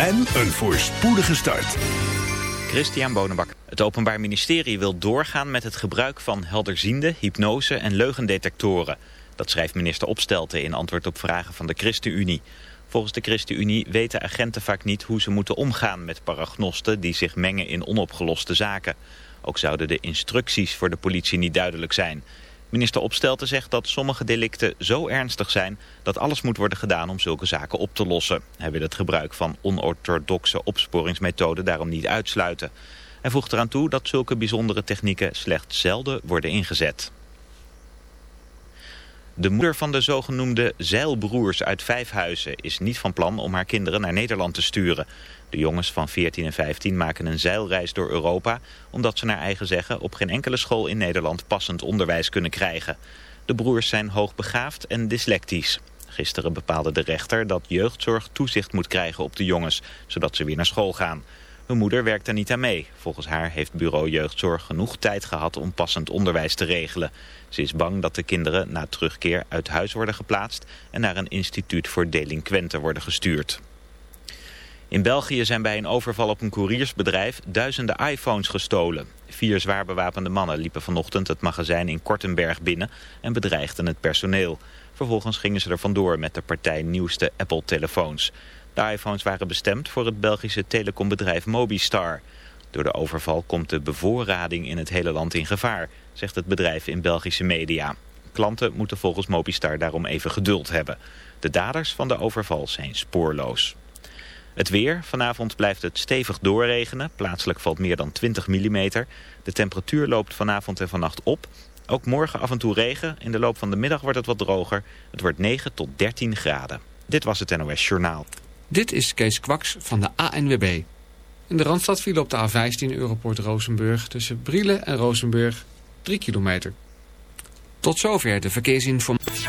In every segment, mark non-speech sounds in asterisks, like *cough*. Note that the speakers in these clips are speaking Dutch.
en een voorspoedige start. Christian Bonenbak. Het Openbaar Ministerie wil doorgaan met het gebruik van helderziende, hypnose en leugendetectoren. Dat schrijft minister Opstelten in antwoord op vragen van de ChristenUnie. Volgens de ChristenUnie weten agenten vaak niet hoe ze moeten omgaan met paragnosten die zich mengen in onopgeloste zaken. Ook zouden de instructies voor de politie niet duidelijk zijn. Minister Opstelten zegt dat sommige delicten zo ernstig zijn dat alles moet worden gedaan om zulke zaken op te lossen. Hij wil het gebruik van onorthodoxe opsporingsmethoden daarom niet uitsluiten. Hij voegt eraan toe dat zulke bijzondere technieken slechts zelden worden ingezet. De moeder van de zogenoemde zeilbroers uit Vijfhuizen is niet van plan om haar kinderen naar Nederland te sturen. De jongens van 14 en 15 maken een zeilreis door Europa... omdat ze naar eigen zeggen op geen enkele school in Nederland passend onderwijs kunnen krijgen. De broers zijn hoogbegaafd en dyslectisch. Gisteren bepaalde de rechter dat jeugdzorg toezicht moet krijgen op de jongens... zodat ze weer naar school gaan. Hun moeder werkt er niet aan mee. Volgens haar heeft bureau jeugdzorg genoeg tijd gehad om passend onderwijs te regelen. Ze is bang dat de kinderen na terugkeer uit huis worden geplaatst... en naar een instituut voor delinquenten worden gestuurd. In België zijn bij een overval op een couriersbedrijf duizenden iPhones gestolen. Vier zwaar bewapende mannen liepen vanochtend het magazijn in Kortenberg binnen en bedreigden het personeel. Vervolgens gingen ze er vandoor met de partij nieuwste Apple-telefoons. De iPhones waren bestemd voor het Belgische telecombedrijf Mobistar. Door de overval komt de bevoorrading in het hele land in gevaar, zegt het bedrijf in Belgische media. Klanten moeten volgens Mobistar daarom even geduld hebben. De daders van de overval zijn spoorloos. Het weer. Vanavond blijft het stevig doorregenen. Plaatselijk valt meer dan 20 mm. De temperatuur loopt vanavond en vannacht op. Ook morgen af en toe regen. In de loop van de middag wordt het wat droger. Het wordt 9 tot 13 graden. Dit was het NOS Journaal. Dit is Kees Kwaks van de ANWB. In de Randstad viel op de A15 Europort Rozenburg tussen Brielen en Rozenburg 3 kilometer. Tot zover de verkeersinformatie.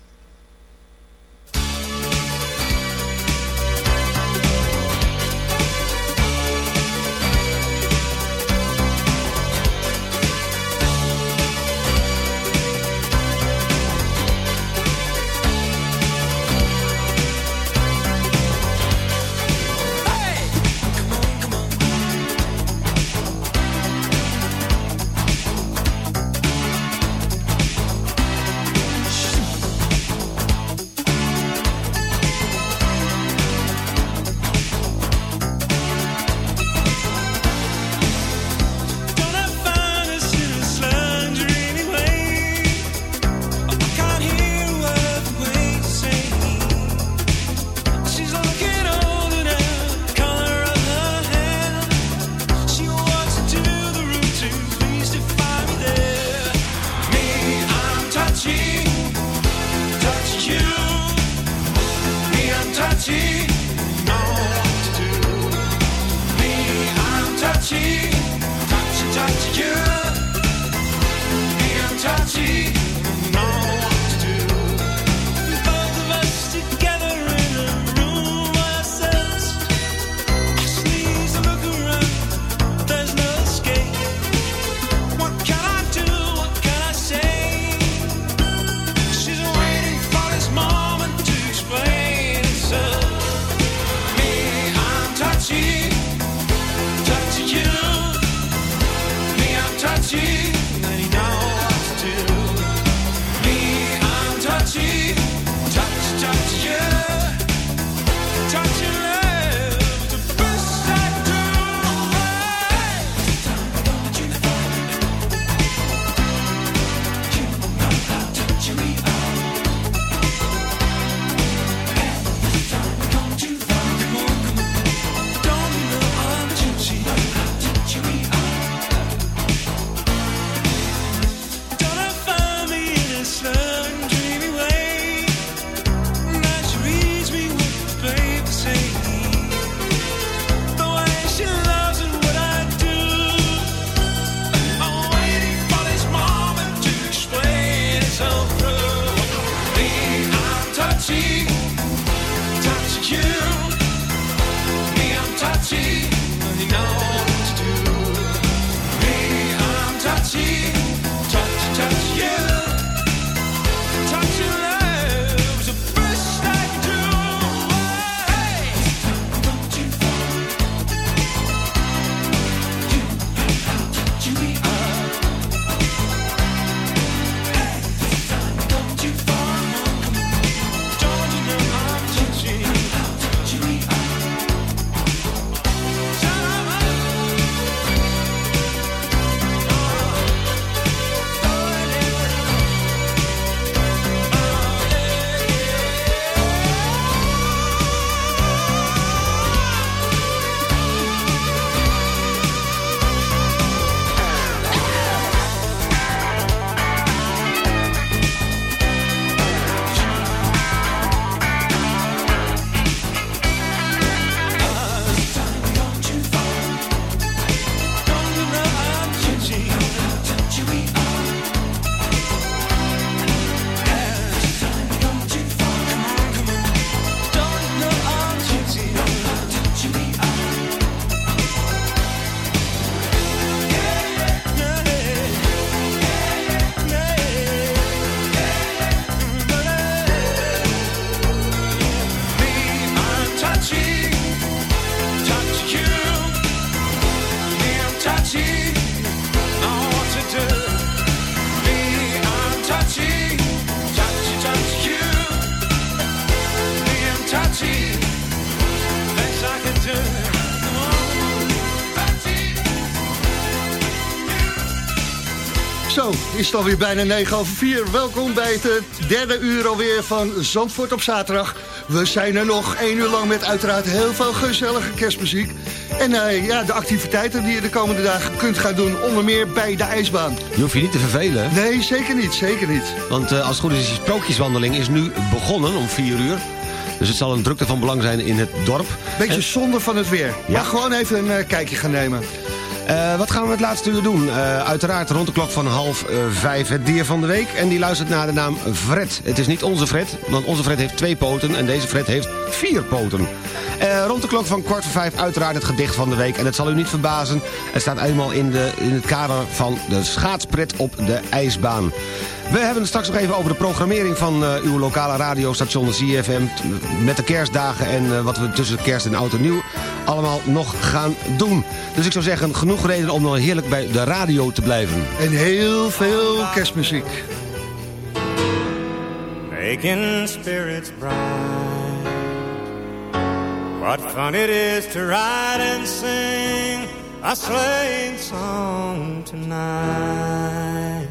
Is het alweer bijna 9 over 4. Welkom bij het eh, derde uur alweer van Zandvoort op zaterdag. We zijn er nog één uur lang met uiteraard heel veel gezellige kerstmuziek. En eh, ja, de activiteiten die je de komende dagen kunt gaan doen, onder meer bij de ijsbaan. Je hoeft je niet te vervelen. Nee, zeker niet, zeker niet. Want eh, als het goed is, die sprookjeswandeling is nu begonnen om 4 uur. Dus het zal een drukte van belang zijn in het dorp. Beetje En- zonde van het weer. Ja. Maar gewoon even een kijkje gaan nemen. Eh, wat gaan we het laatste uur doen? Eh, uiteraard rond de klok van half eh, vijf het dier van de week. En die luistert naar de naam Fred. Het is niet onze Fred, want onze Fred heeft twee poten... en deze Fred heeft vier poten. Rond de klok van kwart voor vijf uiteraard het gedicht van de week. En het zal u niet verbazen, het staat eenmaal in, de, in het kader van de schaatspret op de ijsbaan. We hebben het straks nog even over de programmering van eh, uw lokale radiostation de CFM... t- met de kerstdagen en eh, wat we tussen kerst en oud en nieuw allemaal nog gaan doen. Dus ik zou zeggen, genoeg reden om nog heerlijk bij de radio te blijven. En heel veel kerstmuziek. making spirits bright. What fun it is to ride and sing a sleighing song tonight.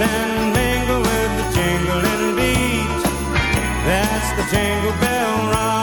and mingle with the jingling beat. That's the jingle bell rock.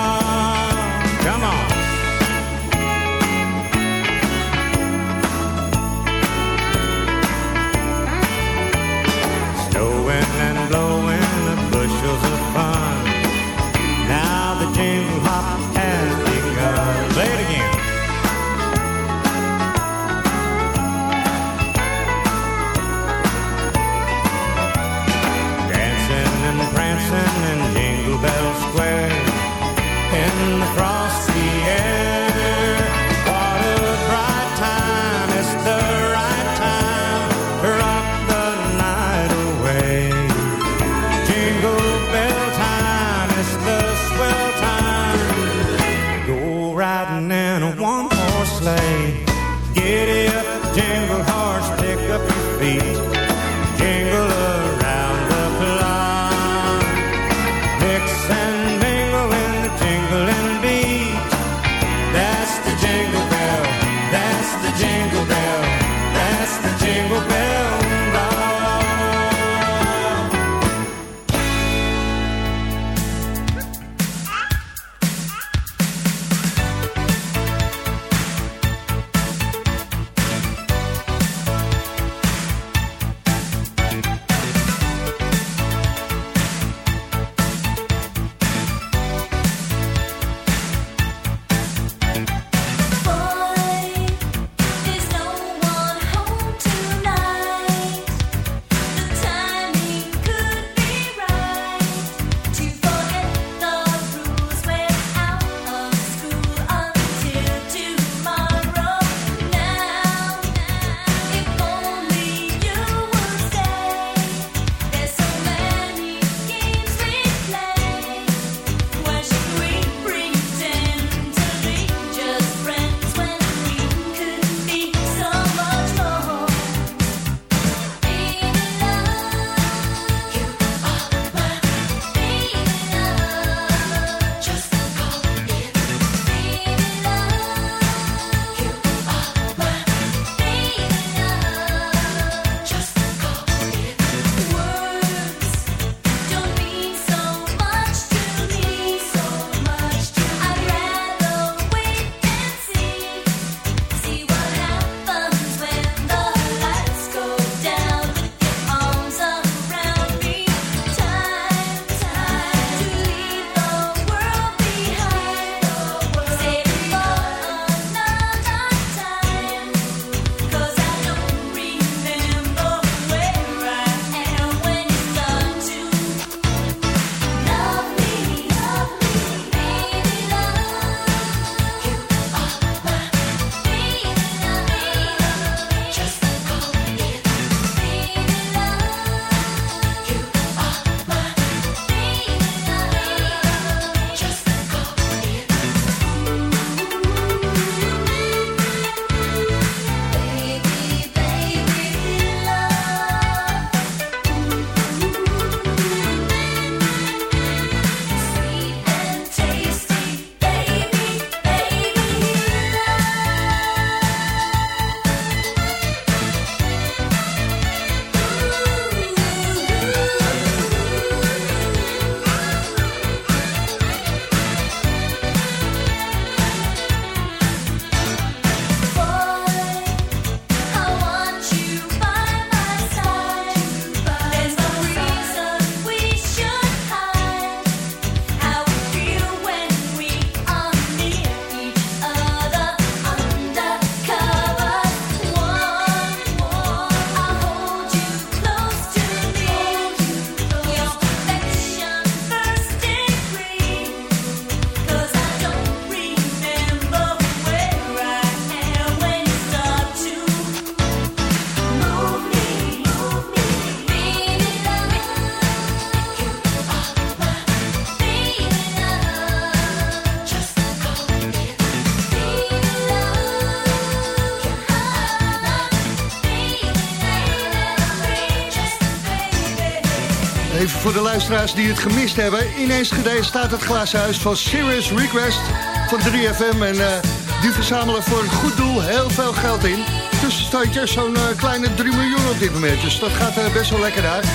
die het gemist hebben. ineens gedeeld staat het glazen huis van Serious Request van 3FM. En eh, die verzamelen voor een goed doel heel veel geld in. Tussenstandjes zo'n eh, kleine 3 miljoen op dit moment. Dus dat gaat uh, best wel lekker uit.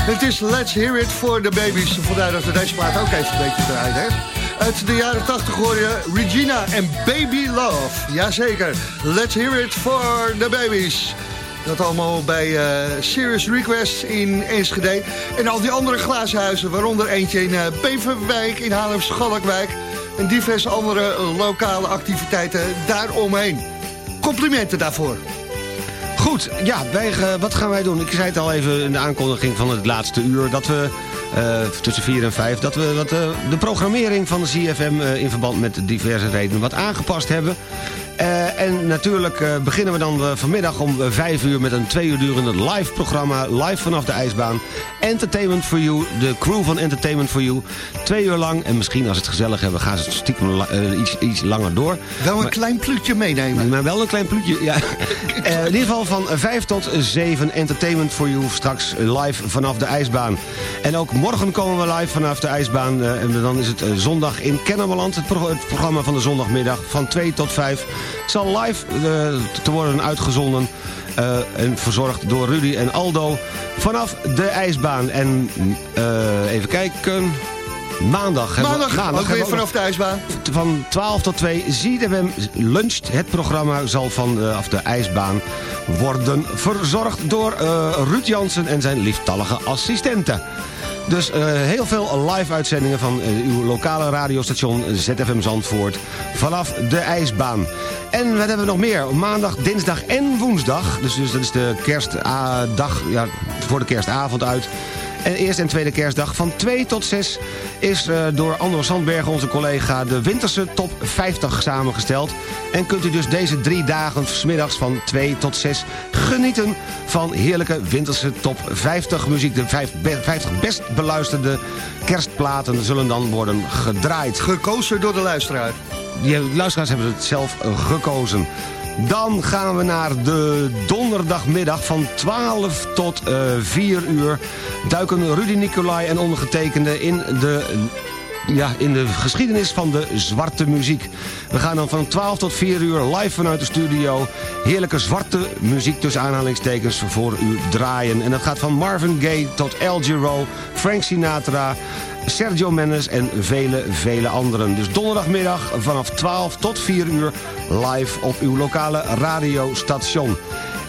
Het is Let's Hear It for the Babies. Vandaar dat we deze plaat ook even een beetje draaien. Uit de jaren 80 hoor je Regina en Baby Love. Jazeker, Let's Hear It for the Babies. Dat allemaal bij eh, Serious Request in Enschede. En al die andere glazenhuizen, waaronder eentje in eh, Beverwijk, in Haarlem-Schalkwijk. En diverse andere lokale activiteiten daaromheen. Complimenten daarvoor. Goed, ja, wij, wat gaan wij doen? Ik zei het al even in de aankondiging van het laatste uur... dat we eh, tussen 4 en 5... dat we eh, de programmering van de CFM in verband met diverse redenen wat aangepast hebben. Eh, en natuurlijk eh, beginnen we dan eh, vanmiddag om 5 uur... met een twee uur durende live programma, live vanaf de ijsbaan. Entertainment for You, de crew van Entertainment for You. Twee uur lang, en misschien als het gezellig hebben... gaan ze stiekem iets, iets langer door. Wel een klein pluutje meenemen. Maar wel een klein pluutje, ja. *laughs* In ieder geval van 5 tot 7 Entertainment for You straks live vanaf de ijsbaan. En ook morgen komen we live vanaf de ijsbaan. en dan is het zondag in Kennemerland. Het, pro- het programma van de zondagmiddag van 2 tot 5 zal live eh, te worden uitgezonden. eh, en verzorgd door Rudy en Aldo vanaf de ijsbaan. En eh, even kijken... Maandag. hebben we- Maandag, ook weer vanaf de ijsbaan. van 12 tot 2 ZFM luncht. Het programma zal vanaf de ijsbaan worden verzorgd door eh, Ruud Jansen en zijn lieftallige assistenten. Dus eh, heel veel live uitzendingen van eh, uw lokale radiostation ZFM Zandvoort vanaf de ijsbaan. En wat hebben we nog meer? Maandag, dinsdag en woensdag. Dus, dus dat is de kerstdag, ja, voor de kerstavond uit. En eerste en tweede kerstdag van 2 tot 6 is eh, door Andor Sandbergen, onze collega, de winterse top 50 samengesteld. En kunt u dus deze drie dagen smiddags van 2 tot 6 genieten van heerlijke winterse top 50 muziek. De vijf be- 50 best beluisterde kerstplaten zullen dan worden gedraaid. Gekozen door de luisteraar. Die luisteraars hebben het zelf eh, gekozen. Dan gaan we naar de donderdagmiddag van 12 tot eh 4 uur. Duiken Rudy Nicolai en ondergetekende in de ja, in de geschiedenis van de zwarte muziek. We gaan dan van 12 tot 4 uur live vanuit de studio... heerlijke zwarte muziek tussen aanhalingstekens voor u draaien. En dat gaat van Marvin Gaye tot El Giro, Frank Sinatra... Sergio Mendes en vele, vele anderen. Dus donderdagmiddag vanaf 12 tot 4 uur live op uw lokale radiostation.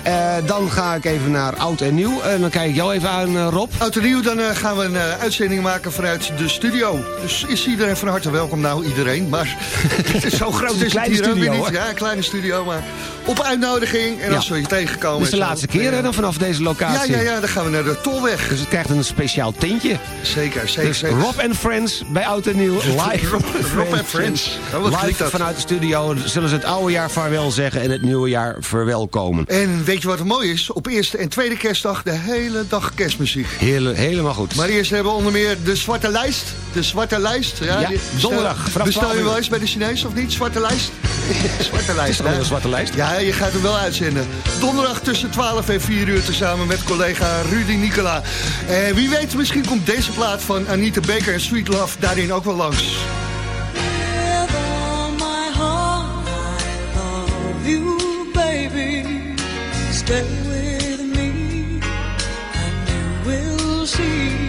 Eh, dan ga ik even naar Oud en Nieuw. En dan kijk ik jou even aan, eh, Rob. Oud en nieuw, dan eh, gaan we een eh, uitzending maken vanuit de studio. Dus is iedereen van harte welkom. Nou, iedereen, maar *laughs* het is zo groot Het is het hier studio, niet. hoor. Ja, een kleine studio, maar op uitnodiging. En Ja. als we je tegenkomen... Dit is de en zo, laatste keer hè, dan vanaf deze Ja, locatie. ja, ja, dan gaan we naar de Tolweg. Dus het krijgt een speciaal tintje. Zeker, zeker, Dus. Rob en Friends bij Oud en Nieuw. *laughs* Live. Rob- Rob en Friends. Oh, Live dat? vanuit de studio zullen ze het oude jaar vaarwel zeggen... en het nieuwe jaar verwelkomen. En weet je wat er mooi is? Op eerste en tweede kerstdag de hele dag kerstmuziek. Hele, helemaal goed. Maar eerst hebben we onder meer de Zwarte Lijst. De Zwarte Lijst. Ja, die- donderdag, Bestel 12 je wel eens bij de Chinees of niet? Zwarte Lijst? *laughs* Zwarte Lijst. is een zwarte lijst? Ja, je gaat hem wel uitzenden. Donderdag tussen 12 en 4 uur tezamen met collega Rudy Nicola. En wie weet, misschien komt deze plaat van Anita Baker en Sweet Love daarin ook wel langs. With all my heart, I love you, baby. Stay with me, and you will see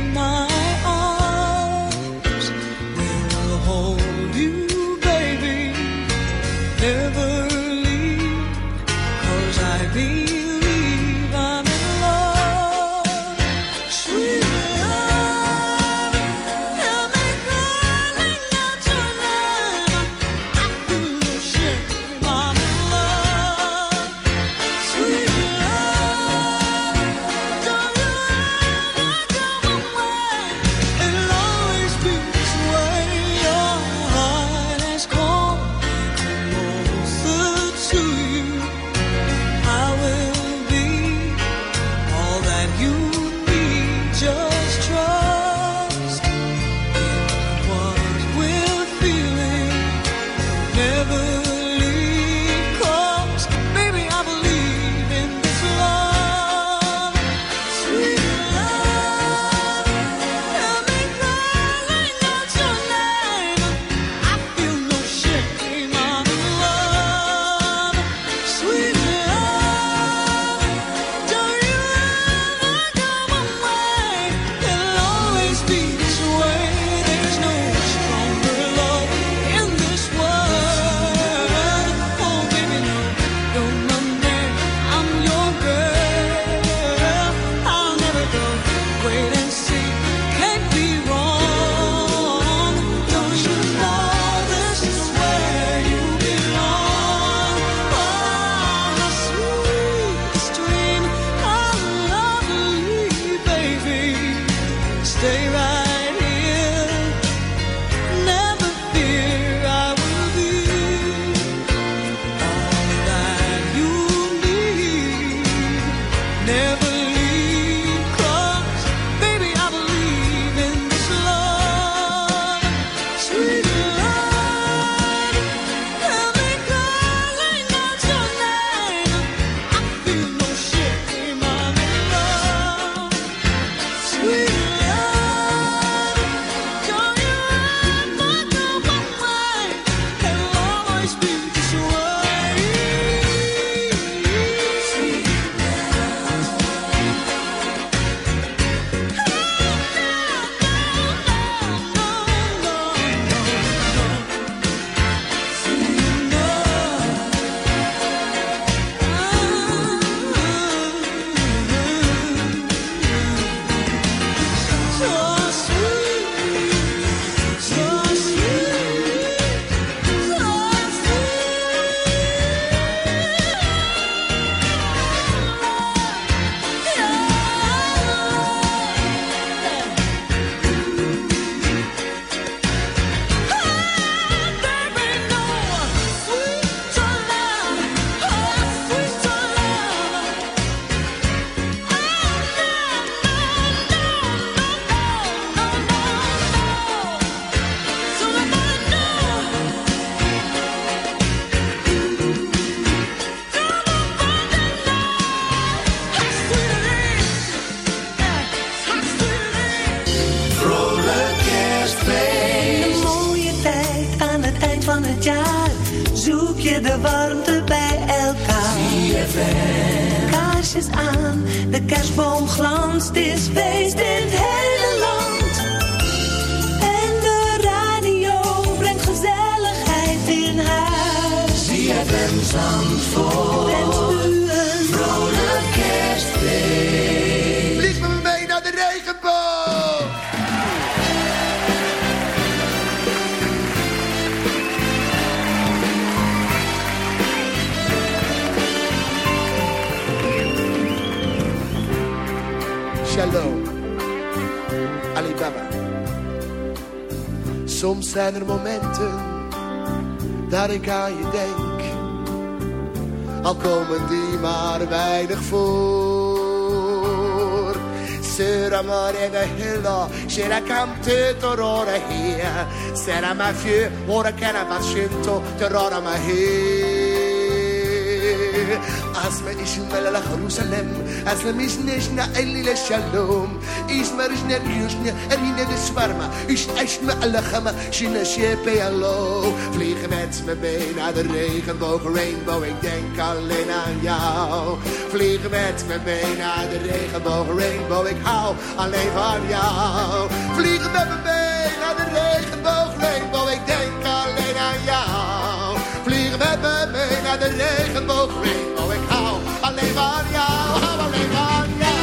dat ik aan je denk. Al komen die maar weinig voor. Sera de hilla, c'era cante torora hia. Sera ma fieu, ora che era vascento, torora ma la Jerusalem, asma mishneshna eli le shalom. Isma rishna yushna, erine de swarma. Ish ashma alla chama, shina shepe allo. Vliegen met me mee naar de regenboog, rainbow, ik denk alleen aan jou. Vliegen met me mee naar de regenboog, rainbow, ik hou alleen van jou. Vliegen met me mee naar de regenboog, rainbow, ik denk alleen aan jou. Vliegen met me naar de regenboog, rainbow, ik hou alleen van jou, hou alleen van jou.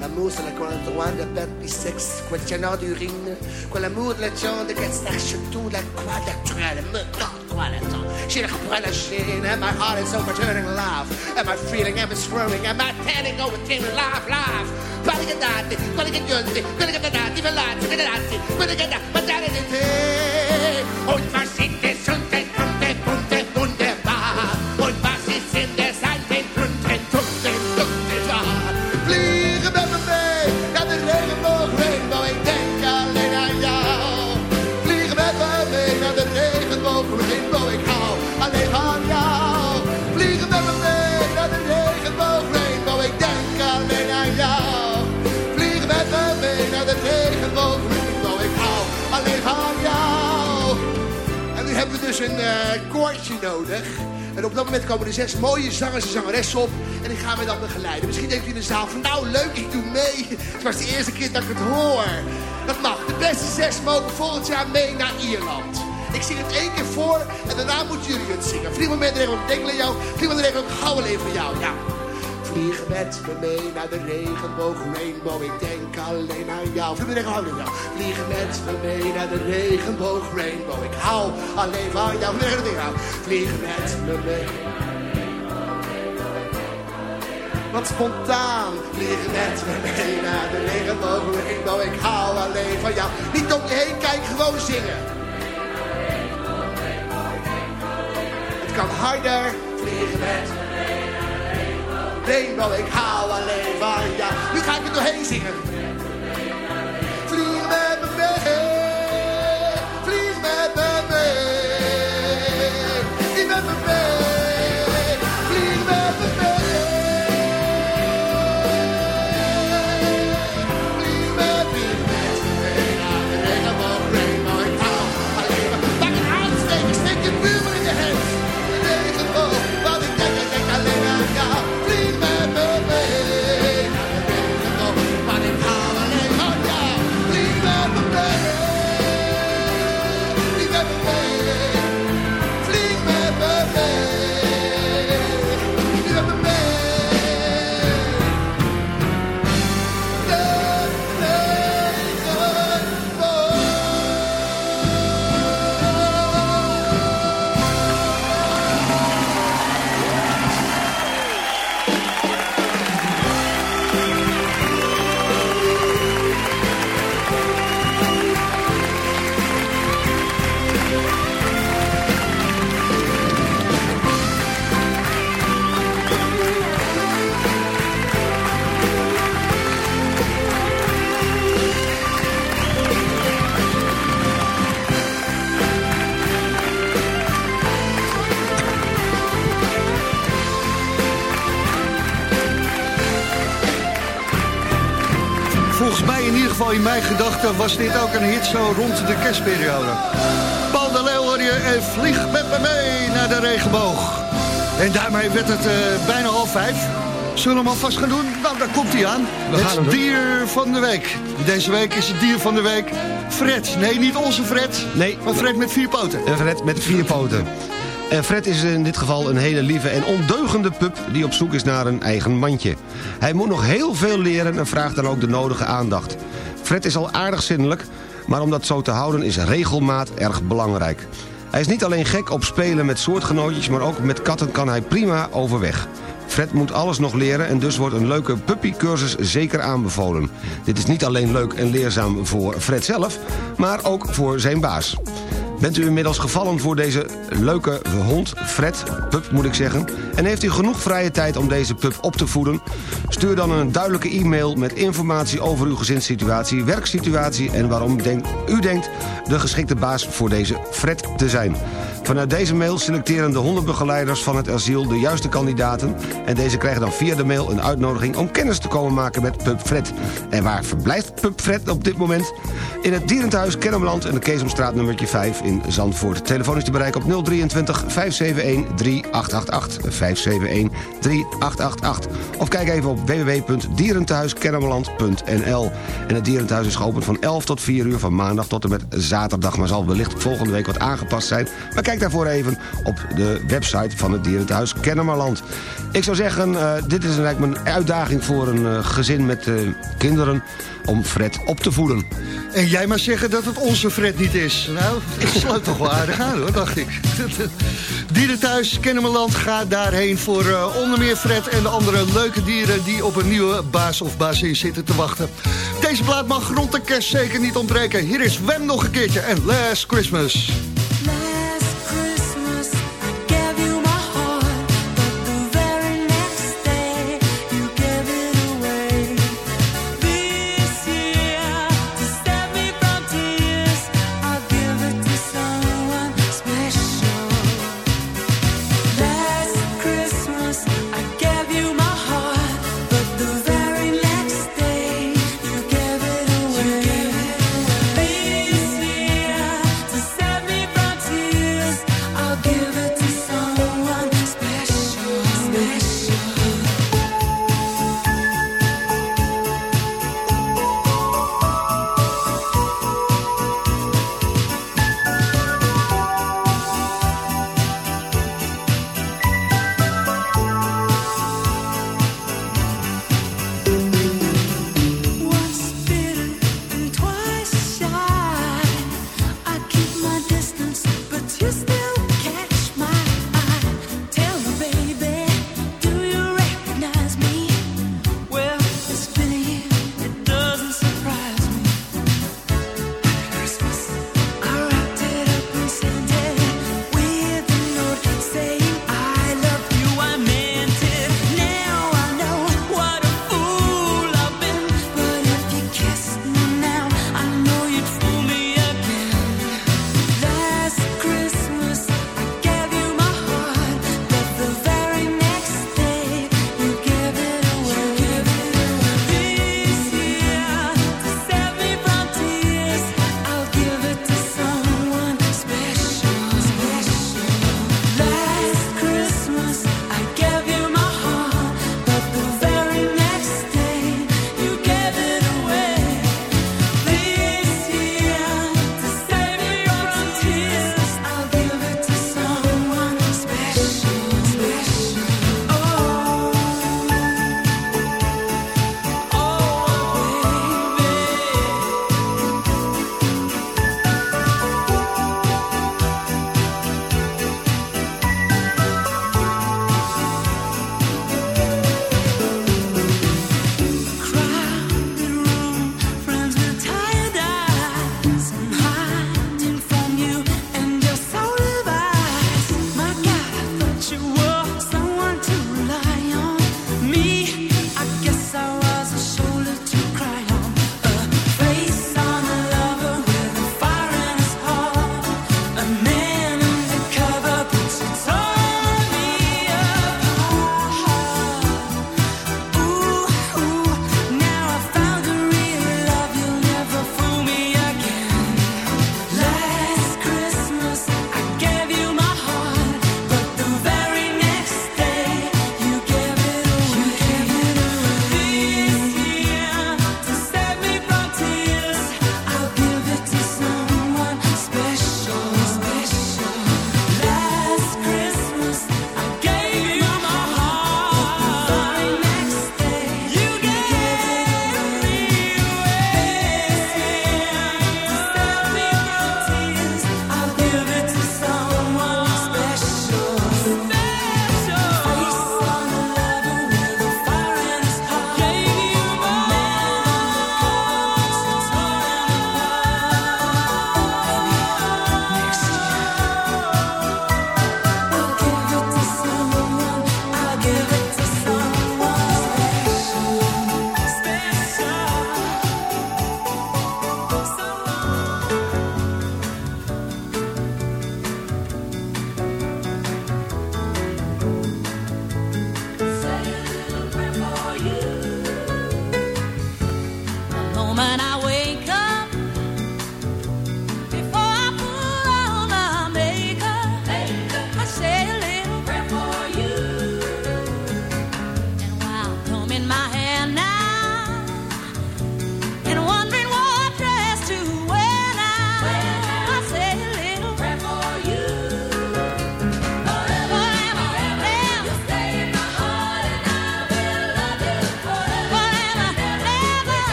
L'amour c'est la contrebande de perte sexe, quel canard d'urine, quell'amour de la jambe che sache tout la quadrature, me non quality. She planet. She's a replenishing, and my heart is overturning love. And my feeling, am my swirling, and my tanning overcame life, love. Gonna get that, gonna get yours, gonna get that, even lies, gonna get that, gonna get that, but that is it. Oh, my secret. Hebben we dus een eh, koortje nodig. En op dat moment komen er zes mooie zangers en zangeressen op. En ik ga me dan begeleiden. Misschien denkt u in de zaal van nou leuk, ik doe mee. Het was de eerste keer dat ik het hoor. Dat mag. De beste zes mogen volgend jaar mee naar Ierland. Ik zing het één keer voor en daarna moeten jullie het zingen. Met de regen, ik aan jou. De regen, ik alleen van jou. Ja. Vlieg met me mee naar de regenboog, rainbow. Ik denk alleen aan jou. Vlieg de regen, hou jou. Vlieg met me mee naar de regenboog, rainbow. Ik hou alleen van jou. Vlieg met Vlieg me mee. Wat spontaan vliegen met me mee naar de regenboog, rainbow. Ik hou alleen van jou. Niet om je heen kijken, gewoon zingen. Het kan harder vliegen met me regenboog, rainbow. Ik hou alleen van jou. Nu ga ik er doorheen zingen. was dit ook een hit zo rond de kerstperiode. Paul de Leeuw en eh, vlieg met me mee naar de regenboog. En daarmee werd het eh, bijna half vijf. Zullen we hem alvast gaan doen? Nou, daar komt hij aan. We het dier van de week. Deze week is het dier van de week Fred. Nee, niet onze Fred. Nee. Maar Fred met vier poten. Eh, Fred met vier poten. En Fred is in dit geval een hele lieve en ondeugende pup... die op zoek is naar een eigen mandje. Hij moet nog heel veel leren en vraagt dan ook de nodige aandacht. Fred is al aardig zinnelijk, maar om dat zo te houden is regelmaat erg belangrijk. Hij is niet alleen gek op spelen met soortgenootjes, maar ook met katten kan hij prima overweg. Fred moet alles nog leren en dus wordt een leuke puppycursus zeker aanbevolen. Dit is niet alleen leuk en leerzaam voor Fred zelf, maar ook voor zijn baas. Bent u inmiddels gevallen voor deze leuke hond, Fred, pup moet ik zeggen... en heeft u genoeg vrije tijd om deze pup op te voeden? Stuur dan een duidelijke e-mail met informatie over uw gezinssituatie... werksituatie en waarom u denkt de geschikte baas voor deze Fred te zijn. Vanuit deze mail selecteren de hondenbegeleiders van het asiel de juiste kandidaten... en deze krijgen dan via de mail een uitnodiging om kennis te komen maken met Pup Fred. En waar verblijft Pup Fred op dit moment? In het Dierenthuis Kennemerland en de Keesomstraat nummertje 5 in Zandvoort. Telefoon is te bereiken op 023 571 3888. 571 3888. Of kijk even op www.dierenthuiskennemerland.nl. En het Dierenthuis is geopend van 11 tot 4 uur van maandag tot en met zaterdag. Maar zal wellicht volgende week wat aangepast zijn. Maar kijk daarvoor even op de website van het Dierenthuis Kennemerland. Ik zou zeggen, eh, dit is eigenlijk mijn uitdaging voor een eh, gezin met eh, kinderen... om Fred op te voeden. En jij maar zeggen dat het onze Fred niet is. Nou, het *laughs* sluit toch wel aardig aan hoor, dacht ik. *laughs* Dieren thuis, Kennemerland, ga daarheen voor eh, onder meer Fred en de andere leuke dieren die op een nieuwe baas of bazin zitten te wachten. Deze plaat mag rond de kerst zeker niet ontbreken. Hier is Wem nog een keertje en Last Christmas.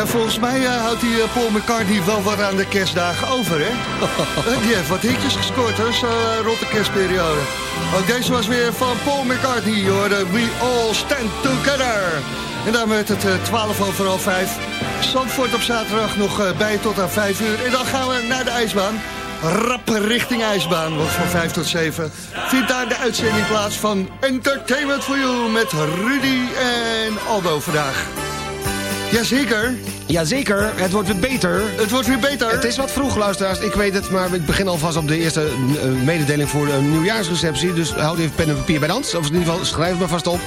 Ja, volgens mij eh, houdt die eh, Paul McCartney wel wat aan de kerstdagen over, hè? *laughs* Eh, die heeft wat hitjes gescoord, hè, zo rond de kerstperiode. Ook deze was weer van Paul McCartney, hoor. We All Stand Together. En daarmee werd het eh, 12 over half 5. Zandvoort op zaterdag nog bij tot aan 5 uur. En dan gaan we naar de ijsbaan. Rap richting ijsbaan, want van 5 tot 7 vindt daar de uitzending plaats van Entertainment for You met Rudy en Aldo vandaag. Jazeker. Jazeker, het wordt weer beter. Het wordt weer beter. Het is wat vroeg, luisteraars. Ik weet het, maar ik begin alvast op de eerste eh, mededeling voor de nieuwjaarsreceptie. Dus houd even pen en papier bij de hand. Of in ieder geval, schrijf maar vast op.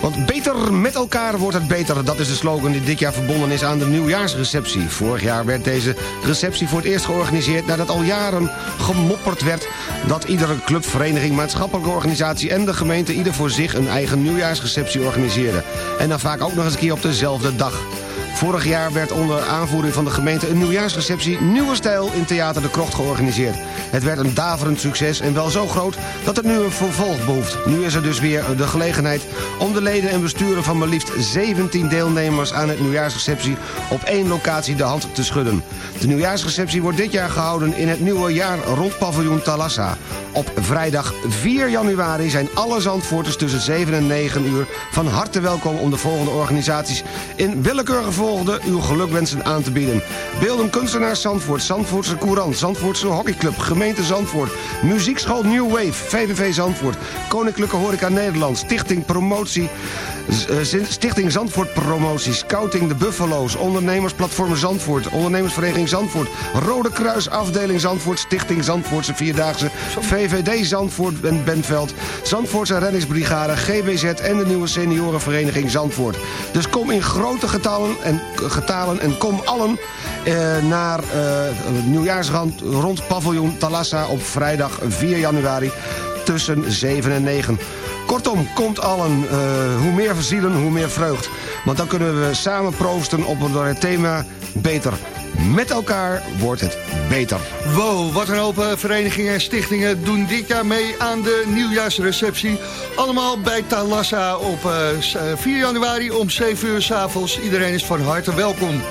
Want beter met elkaar wordt het beter. Dat is de slogan die dit jaar verbonden is aan de nieuwjaarsreceptie. Vorig jaar werd deze receptie voor het eerst georganiseerd... nadat al jaren gemopperd werd dat iedere club, vereniging, maatschappelijke organisatie... en de gemeente ieder voor zich een eigen nieuwjaarsreceptie organiseerde. En dan vaak ook nog eens een keer op dezelfde dag. Vorig jaar werd onder aanvoering van de gemeente een nieuwjaarsreceptie Nieuwe Stijl in Theater de Krocht georganiseerd. Het werd een daverend succes en wel zo groot dat het nu een vervolg behoeft. Nu is er dus weer de gelegenheid om de leden en besturen van maar liefst 17 deelnemers aan het nieuwjaarsreceptie op één locatie de hand te schudden. De nieuwjaarsreceptie wordt dit jaar gehouden in het nieuwe jaar rond paviljoen Talassa. Op vrijdag 4 januari zijn alle Zandvoorters tussen 7 en 9 uur van harte welkom om de volgende organisaties in willekeurige volgorde uw gelukwensen aan te bieden. Beelden kunstenaars Zandvoort, Zandvoortse Courant, Zandvoortse Hockeyclub, Gemeente Zandvoort, Muziekschool New Wave, VVV Zandvoort, Koninklijke Horeca Nederland, Stichting Promotie, eh, Stichting Zandvoort Promotie, Scouting de Buffalo's, Ondernemersplatform Zandvoort, Ondernemersvereniging Zandvoort, Rode Kruis Afdeling Zandvoort, Stichting Zandvoortse Vierdaagse, VVD Zandvoort en Bentveld, Zandvoortse Reddingsbrigade, GBZ en de nieuwe seniorenvereniging Zandvoort. Dus kom in grote getalen en, getalen en kom allen eh, naar eh, nieuwjaarsrand rond paviljoen Talassa op vrijdag 4 januari tussen 7 en 9. Kortom, komt allen, eh, hoe meer verzielen, hoe meer vreugd. Want dan kunnen we samen proosten op het thema beter. Met elkaar wordt het beter. Wow, wat een hoop eh, verenigingen en stichtingen doen dit jaar mee aan de nieuwjaarsreceptie. Allemaal bij Talassa op eh, s- eh, 4 januari om 7 uur s'avonds. Iedereen is van harte welkom.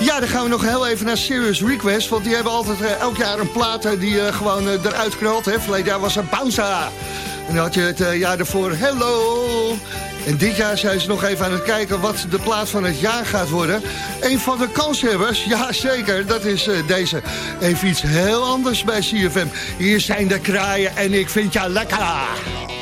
Ja, dan gaan we nog heel even naar Serious Request. Want die hebben altijd elk jaar een plaat die gewoon eruit knalt. Hè. Verleden jaar was het Bounza. En dan had je het eh, jaar ervoor Hello. En dit jaar zijn ze nog even aan het kijken wat de plaat van het jaar gaat worden. Een van de kanshebbers, ja zeker, dat is eh, deze. Even iets heel anders bij CFM. Hier zijn de kraaien en ik vind jou lekker.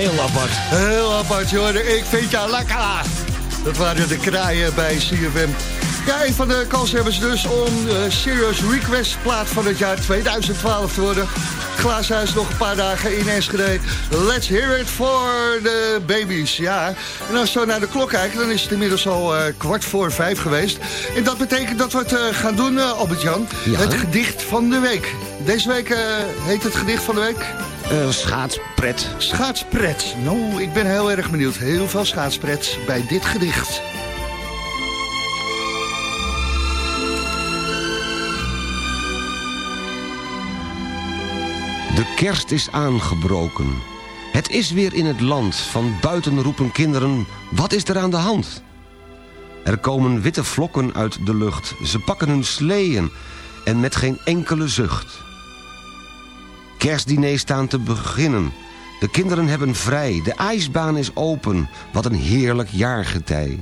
Heel apart. Heel apart, joh. Ik vind jou lekker. Dat waren de kraaien bij CFM. Ja, een van de kanshebbers dus om uh, Serious Request plaat van het jaar 2012 te worden. Glaashuis nog een paar dagen in Enschede. Let's hear it for the babies. Ja, en als we zo naar de klok kijken, dan is het inmiddels al uh, kwart voor vijf geweest. En dat betekent dat we het uh, gaan doen, Albert-Jan. Ja. Het gedicht van de week. Deze week heet het gedicht van de week... schaatspret. Schaatspret. Nou, ik ben heel erg benieuwd. Heel veel schaatspret bij dit gedicht. De kerst is aangebroken. Het is weer in het land. Van buiten roepen kinderen, wat is er aan de hand? Er komen witte vlokken uit de lucht. Ze pakken hun sleeën en met geen enkele zucht. Kerstdiner staan te beginnen. De kinderen hebben vrij. De ijsbaan is open. Wat een heerlijk jaargetij.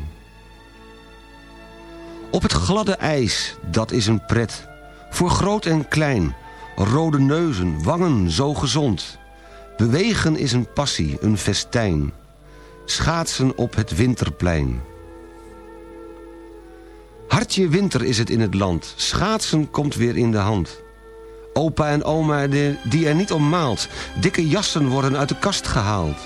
Op het gladde ijs, dat is een pret. Voor groot en klein. Rode neuzen, wangen zo gezond. Bewegen is een passie, een festijn. Schaatsen op het winterplein. Hartje winter is het in het land. Schaatsen komt weer in de hand. Opa en oma die er niet om maalt. Dikke jassen worden uit de kast gehaald.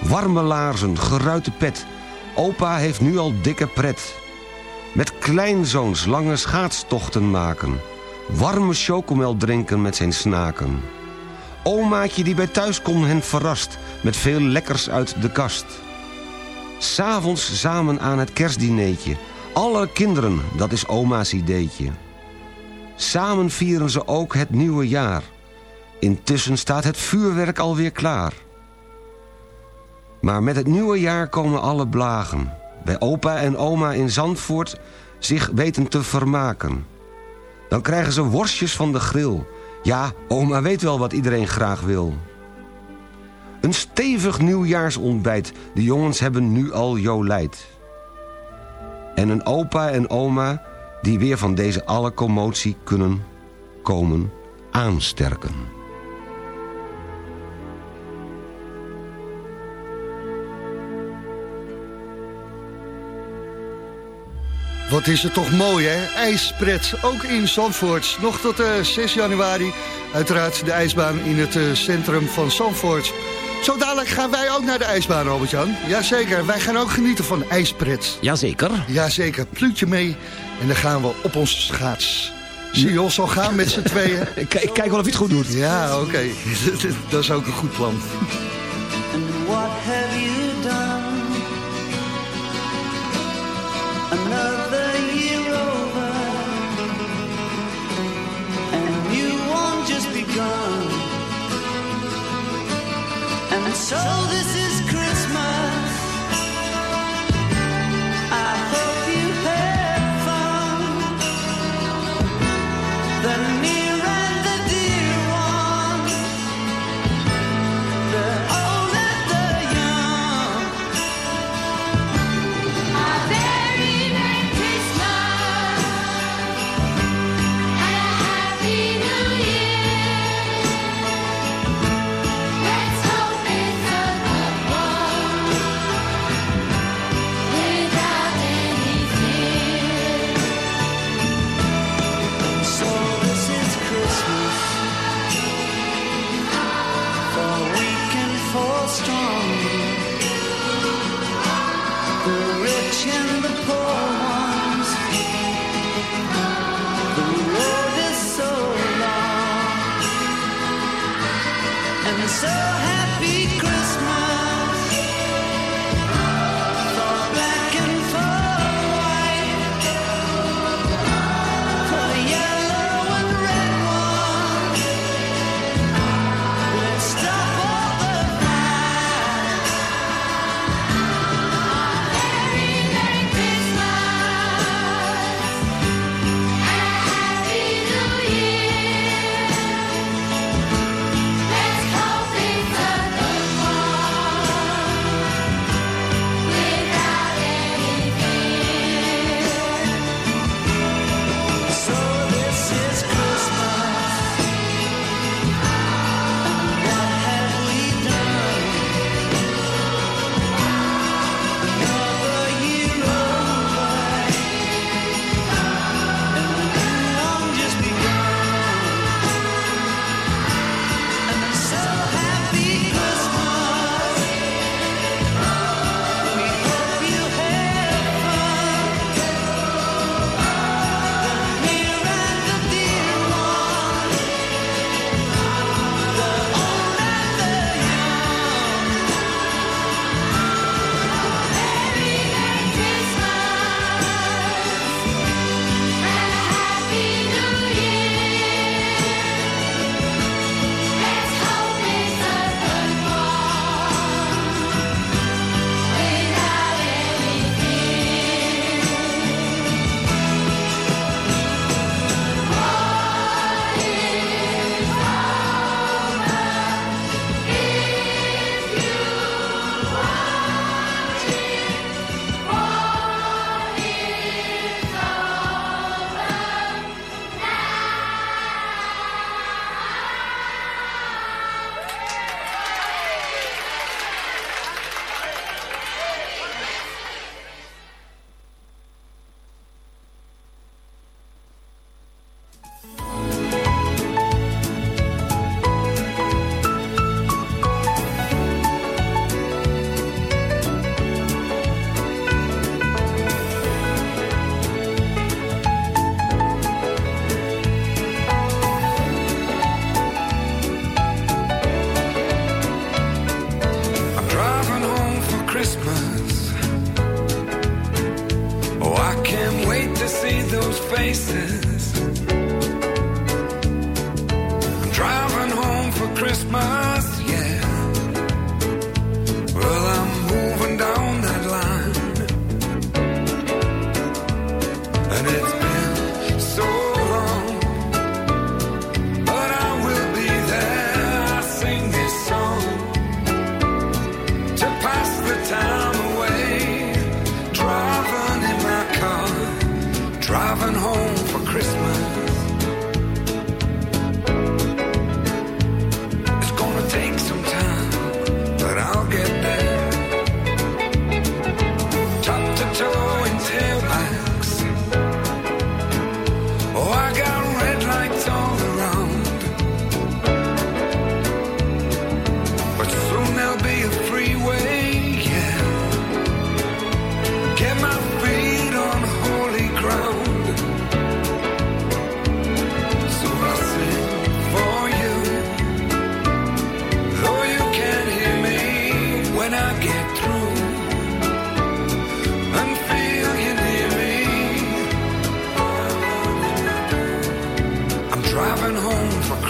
Warme laarzen, geruite pet. Opa heeft nu al dikke pret. Met kleinzoons lange schaatstochten maken. Warme chocomel drinken met zijn snaken. Omaatje die bij thuiskom hen verrast. Met veel lekkers uit de kast. S'avonds samen aan het kerstdineetje. Alle kinderen, dat is oma's ideetje. Samen vieren ze ook het nieuwe jaar. Intussen staat het vuurwerk alweer klaar. Maar met het nieuwe jaar komen alle blagen. Bij opa en oma in Zandvoort zich weten te vermaken. Dan krijgen ze worstjes van de grill. Ja, oma weet wel wat iedereen graag wil. Een stevig nieuwjaarsontbijt. De jongens hebben nu al jolijt. En een opa en oma die weer van deze alle commotie kunnen komen aansterken. Wat is het toch mooi, hè? IJspret, ook in Zandvoort. Nog tot uh, 6 januari. Uiteraard de ijsbaan in het uh, centrum van Zandvoort. Zo dadelijk gaan wij ook naar de ijsbaan, Robert-Jan. Jazeker, wij gaan ook genieten van IJspret. Jazeker. Jazeker, pluutje mee. En dan gaan we op onze schaats. Zie je ons al gaan met z'n tweeën? ik *laughs* kijk wel of je het goed doet. Ja, oké. Okay. *laughs* Dat is ook een goed plan. So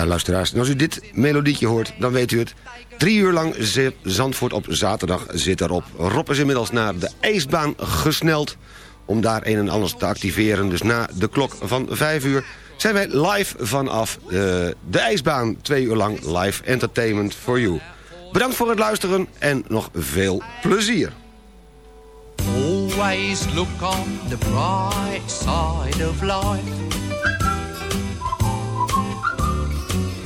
Ja, luisteraars, als u dit melodietje hoort, dan weet u het. Drie uur lang Zandvoort op zaterdag zit erop. Rob is inmiddels naar de ijsbaan gesneld om daar een en ander te activeren. Dus na de klok van vijf uur zijn wij live vanaf eh, de ijsbaan. Twee uur lang live entertainment for you. Bedankt voor het luisteren en nog veel plezier. Always look on the bright side of life.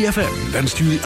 ZFM wenst u